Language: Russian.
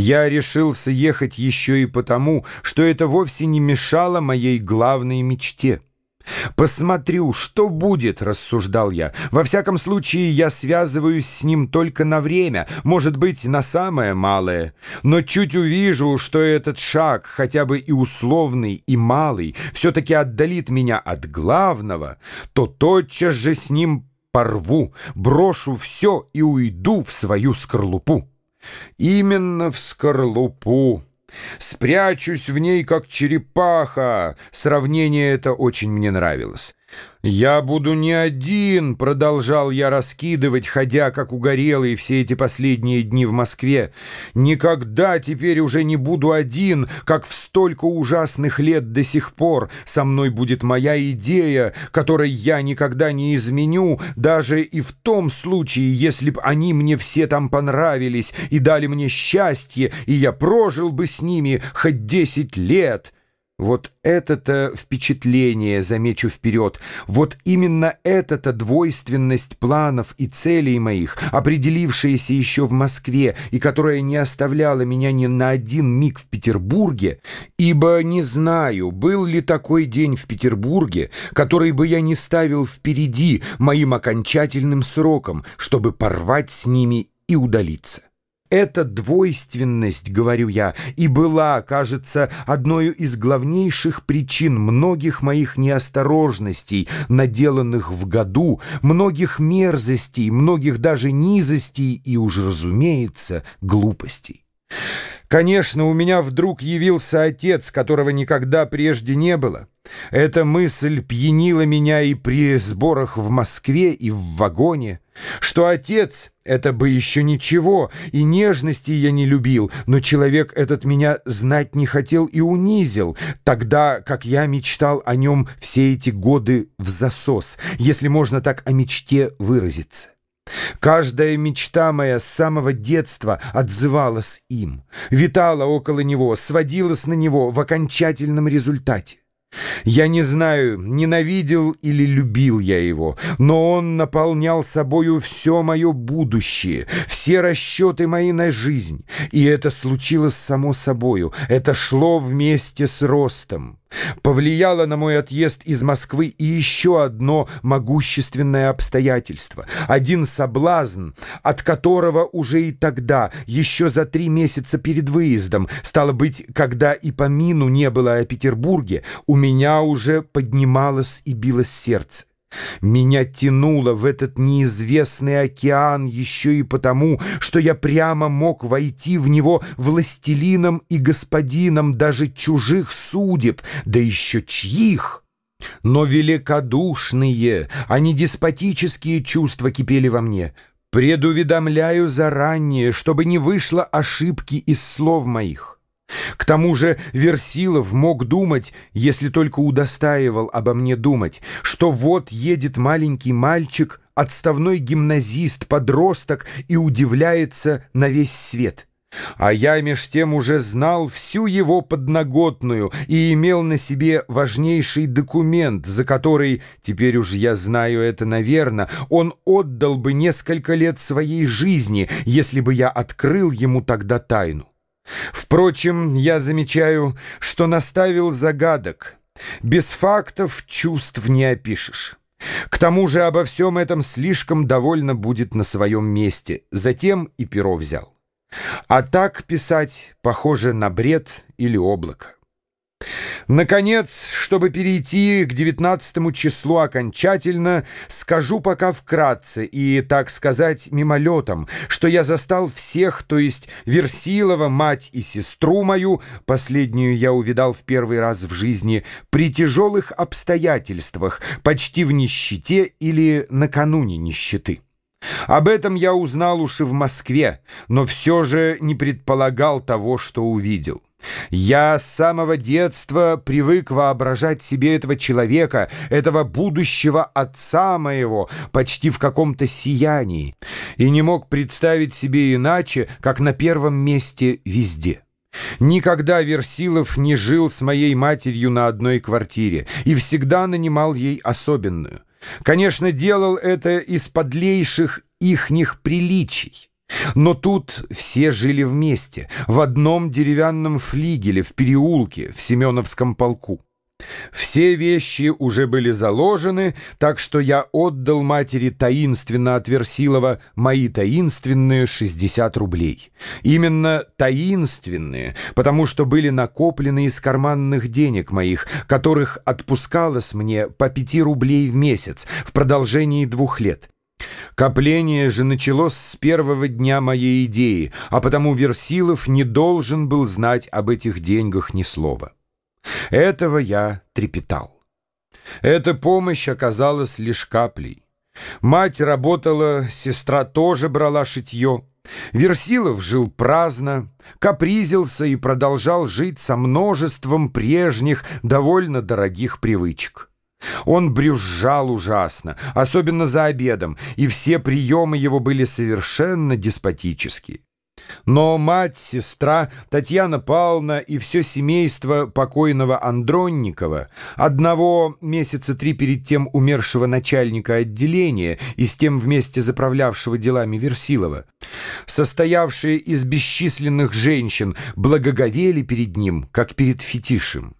Я решился ехать еще и потому, что это вовсе не мешало моей главной мечте. «Посмотрю, что будет», — рассуждал я. «Во всяком случае, я связываюсь с ним только на время, может быть, на самое малое. Но чуть увижу, что этот шаг, хотя бы и условный, и малый, все-таки отдалит меня от главного, то тотчас же с ним порву, брошу все и уйду в свою скорлупу». Именно в скорлупу. Спрячусь в ней, как черепаха. Сравнение это очень мне нравилось. «Я буду не один», — продолжал я раскидывать, ходя как угорелый все эти последние дни в Москве. «Никогда теперь уже не буду один, как в столько ужасных лет до сих пор. Со мной будет моя идея, которой я никогда не изменю, даже и в том случае, если б они мне все там понравились и дали мне счастье, и я прожил бы с ними хоть десять лет». Вот это-то впечатление, замечу вперед, вот именно эта-то двойственность планов и целей моих, определившаяся еще в Москве и которая не оставляла меня ни на один миг в Петербурге, ибо не знаю, был ли такой день в Петербурге, который бы я не ставил впереди моим окончательным сроком, чтобы порвать с ними и удалиться. Эта двойственность, говорю я, и была, кажется, одной из главнейших причин многих моих неосторожностей, наделанных в году, многих мерзостей, многих даже низостей и, уж разумеется, глупостей. Конечно, у меня вдруг явился отец, которого никогда прежде не было. Эта мысль пьянила меня и при сборах в Москве, и в вагоне. Что отец — это бы еще ничего, и нежности я не любил, но человек этот меня знать не хотел и унизил, тогда как я мечтал о нем все эти годы в засос, если можно так о мечте выразиться. Каждая мечта моя с самого детства отзывалась им, витала около него, сводилась на него в окончательном результате. Я не знаю, ненавидел или любил я его, но он наполнял собою все мое будущее, все расчеты мои на жизнь, и это случилось само собою, это шло вместе с ростом. Повлияло на мой отъезд из Москвы и еще одно могущественное обстоятельство, один соблазн, от которого уже и тогда, еще за три месяца перед выездом, стало быть, когда и помину не было о Петербурге, у меня уже поднималось и билось сердце. Меня тянуло в этот неизвестный океан еще и потому, что я прямо мог войти в него властелином и господином даже чужих судеб, да еще чьих. Но великодушные, а не деспотические чувства кипели во мне. Предуведомляю заранее, чтобы не вышло ошибки из слов моих. К тому же Версилов мог думать, если только удостаивал обо мне думать, что вот едет маленький мальчик, отставной гимназист, подросток и удивляется на весь свет. А я меж тем уже знал всю его подноготную и имел на себе важнейший документ, за который, теперь уж я знаю это наверно, он отдал бы несколько лет своей жизни, если бы я открыл ему тогда тайну. Впрочем, я замечаю, что наставил загадок. Без фактов чувств не опишешь. К тому же обо всем этом слишком довольно будет на своем месте. Затем и перо взял. А так писать похоже на бред или облако. Наконец, чтобы перейти к девятнадцатому числу окончательно, скажу пока вкратце и, так сказать, мимолетом, что я застал всех, то есть Версилова, мать и сестру мою, последнюю я увидал в первый раз в жизни, при тяжелых обстоятельствах, почти в нищете или накануне нищеты. Об этом я узнал уж и в Москве, но все же не предполагал того, что увидел. Я с самого детства привык воображать себе этого человека, этого будущего отца моего, почти в каком-то сиянии, и не мог представить себе иначе, как на первом месте везде. Никогда Версилов не жил с моей матерью на одной квартире и всегда нанимал ей особенную. Конечно, делал это из подлейших ихних приличий. Но тут все жили вместе, в одном деревянном флигеле в переулке в Семеновском полку. Все вещи уже были заложены, так что я отдал матери таинственно от Версилова мои таинственные 60 рублей. Именно таинственные, потому что были накоплены из карманных денег моих, которых отпускалось мне по 5 рублей в месяц в продолжении двух лет. Копление же началось с первого дня моей идеи, а потому Версилов не должен был знать об этих деньгах ни слова. Этого я трепетал. Эта помощь оказалась лишь каплей. Мать работала, сестра тоже брала шитье. Версилов жил праздно, капризился и продолжал жить со множеством прежних, довольно дорогих привычек. Он брюзжал ужасно, особенно за обедом, и все приемы его были совершенно деспотические. Но мать, сестра, Татьяна Павловна и все семейство покойного Андронникова, одного месяца три перед тем умершего начальника отделения и с тем вместе заправлявшего делами Версилова, состоявшие из бесчисленных женщин, благоговели перед ним, как перед фетишем.